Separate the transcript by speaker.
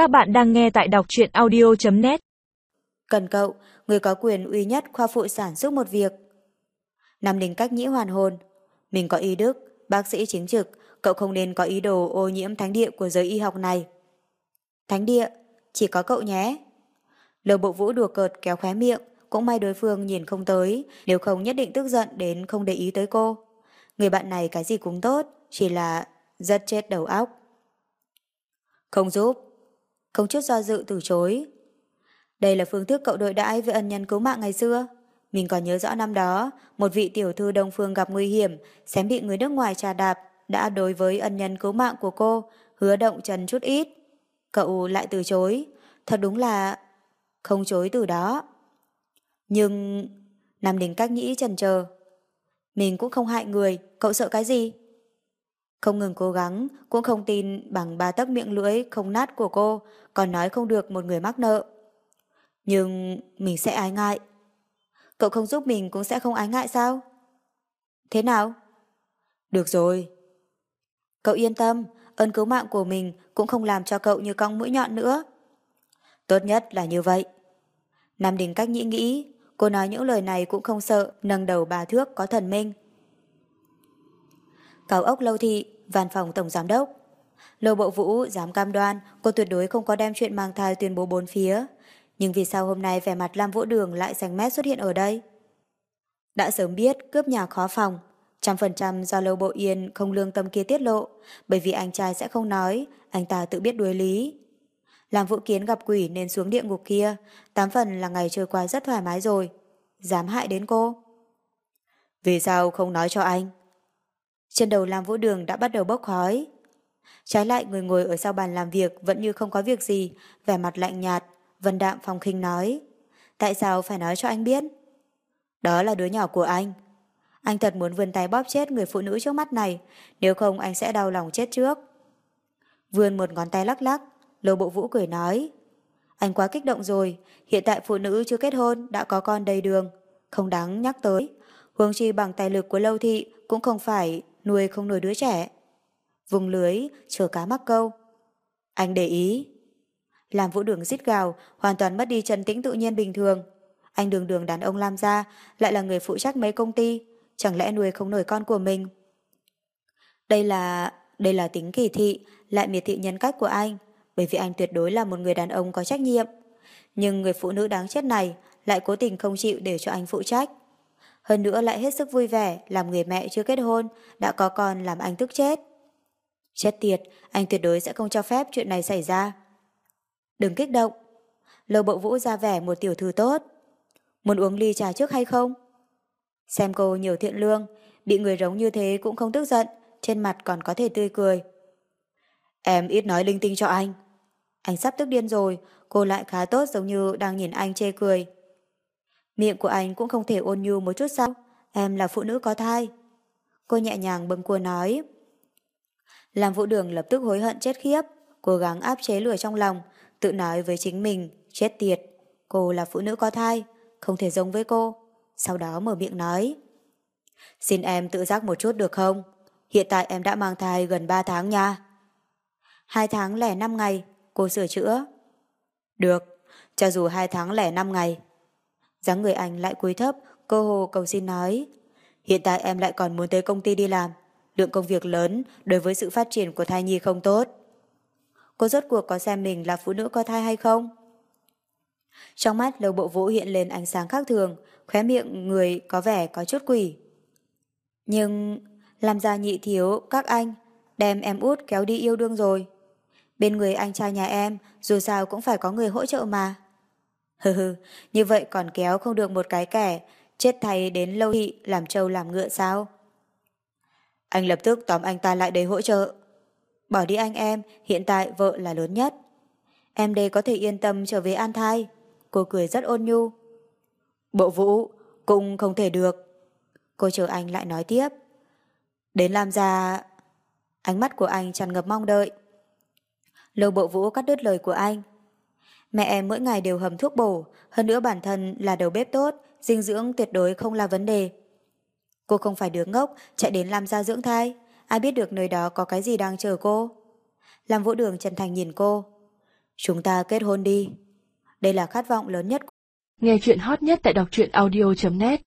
Speaker 1: Các bạn đang nghe tại đọc truyện audio.net
Speaker 2: Cần cậu, người có quyền uy nhất khoa phụ sản giúp một việc. Nam Đình cách nhĩ hoàn hồn. Mình có ý đức, bác sĩ chính trực, cậu không nên có ý đồ ô nhiễm thánh địa của giới y học này. Thánh địa, chỉ có cậu nhé. Lầu bộ vũ đùa cợt kéo khóe miệng, cũng may đối phương nhìn không tới, nếu không nhất định tức giận đến không để ý tới cô. Người bạn này cái gì cũng tốt, chỉ là rất chết đầu óc. Không giúp. Không chút do dự từ chối. Đây là phương thức cậu đối đãi với ân nhân cứu mạng ngày xưa. Mình còn nhớ rõ năm đó, một vị tiểu thư Đông Phương gặp nguy hiểm, xém bị người nước ngoài trà đạp, đã đối với ân nhân cứu mạng của cô, hứa động trần chút ít. Cậu lại từ chối. Thật đúng là... không chối từ đó. Nhưng... Nam Đình cách nghĩ trần chờ Mình cũng không hại người, cậu sợ cái gì? Không ngừng cố gắng, cũng không tin bằng ba tấc miệng lưỡi không nát của cô, còn nói không được một người mắc nợ. Nhưng mình sẽ ái ngại. Cậu không giúp mình cũng sẽ không ái ngại sao? Thế nào? Được rồi. Cậu yên tâm, ơn cứu mạng của mình cũng không làm cho cậu như cong mũi nhọn nữa. Tốt nhất là như vậy. Nam Đình cách nghĩ nghĩ, cô nói những lời này cũng không sợ, nâng đầu bà thước có thần minh. Cao ốc lâu thị, văn phòng tổng giám đốc. Lô bộ vũ dám cam đoan cô tuyệt đối không có đem chuyện mang thai tuyên bố bốn phía. Nhưng vì sao hôm nay vẻ mặt Lam Vũ Đường lại xanh mét xuất hiện ở đây? Đã sớm biết cướp nhà khó phòng, trăm phần trăm do Lâu Bộ Yên không lương tâm kia tiết lộ, bởi vì anh trai sẽ không nói, anh ta tự biết đuối lý. Làm vụ Kiến gặp quỷ nên xuống địa ngục kia, tám phần là ngày trôi qua rất thoải mái rồi. Dám hại đến cô. Vì sao không nói cho anh? Trên đầu Lam Vũ Đường đã bắt đầu bốc khói. Trái lại người ngồi ở sau bàn làm việc vẫn như không có việc gì, vẻ mặt lạnh nhạt, vân đạm phong khinh nói. Tại sao phải nói cho anh biết? Đó là đứa nhỏ của anh. Anh thật muốn vươn tay bóp chết người phụ nữ trước mắt này, nếu không anh sẽ đau lòng chết trước. Vươn một ngón tay lắc lắc, Lô Bộ Vũ cười nói. Anh quá kích động rồi, hiện tại phụ nữ chưa kết hôn đã có con đầy đường, không đáng nhắc tới. Huống chi bằng tài lực của Lâu Thị cũng không phải nuôi không nuôi đứa trẻ. Vùng lưới, chờ cá mắc câu. Anh để ý. Làm vũ đường rít gào, hoàn toàn mất đi chân tĩnh tự nhiên bình thường. Anh đường đường đàn ông Lam gia, lại là người phụ trách mấy công ty, chẳng lẽ nuôi không nổi con của mình. Đây là... đây là tính kỳ thị, lại miệt thị nhân cách của anh, bởi vì anh tuyệt đối là một người đàn ông có trách nhiệm. Nhưng người phụ nữ đáng chết này lại cố tình không chịu để cho anh phụ trách. Hơn nữa lại hết sức vui vẻ làm người mẹ chưa kết hôn, đã có con làm anh tức chết. Chết tiệt, anh tuyệt đối sẽ không cho phép chuyện này xảy ra. Đừng kích động. Lầu bộ vũ ra vẻ một tiểu thư tốt. Muốn uống ly trà trước hay không? Xem cô nhiều thiện lương, bị người rống như thế cũng không tức giận, trên mặt còn có thể tươi cười. Em ít nói linh tinh cho anh. Anh sắp tức điên rồi, cô lại khá tốt giống như đang nhìn anh chê cười. Miệng của anh cũng không thể ôn nhu một chút sao? Em là phụ nữ có thai. Cô nhẹ nhàng bâng cua nói. Làm vũ đường lập tức hối hận chết khiếp, cố gắng áp chế lửa trong lòng, tự nói với chính mình, chết tiệt. Cô là phụ nữ có thai, không thể giống với cô. Sau đó mở miệng nói. Xin em tự giác một chút được không? Hiện tại em đã mang thai gần 3 tháng nha. Hai tháng lẻ 5 ngày, cô sửa chữa. Được, cho dù hai tháng lẻ 5 ngày, dáng người anh lại cúi thấp, cơ hồ cầu xin nói. Hiện tại em lại còn muốn tới công ty đi làm. Lượng công việc lớn đối với sự phát triển của thai nhi không tốt. Cô rốt cuộc có xem mình là phụ nữ có thai hay không? Trong mắt lầu bộ vũ hiện lên ánh sáng khác thường, khóe miệng người có vẻ có chút quỷ. Nhưng làm ra nhị thiếu các anh đem em út kéo đi yêu đương rồi. Bên người anh trai nhà em dù sao cũng phải có người hỗ trợ mà. Hừ hừ, như vậy còn kéo không được một cái kẻ, chết thay đến lâu thị làm trâu làm ngựa sao? Anh lập tức tóm anh ta lại đây hỗ trợ. Bỏ đi anh em, hiện tại vợ là lớn nhất. Em đây có thể yên tâm trở về an thai. Cô cười rất ôn nhu. Bộ vũ, cũng không thể được. Cô chờ anh lại nói tiếp. Đến làm ra... Ánh mắt của anh tràn ngập mong đợi. Lâu bộ vũ cắt đứt lời của anh. Mẹ em mỗi ngày đều hầm thuốc bổ, hơn nữa bản thân là đầu bếp tốt, dinh dưỡng tuyệt đối không là vấn đề. Cô không phải đứa ngốc, chạy đến làm ra dưỡng thai. Ai biết được nơi đó có cái gì đang chờ cô? Làm vũ đường chân thành nhìn cô. Chúng ta kết hôn đi. Đây là khát vọng lớn nhất.
Speaker 1: Nghe chuyện hot nhất tại đọc truyện audio.net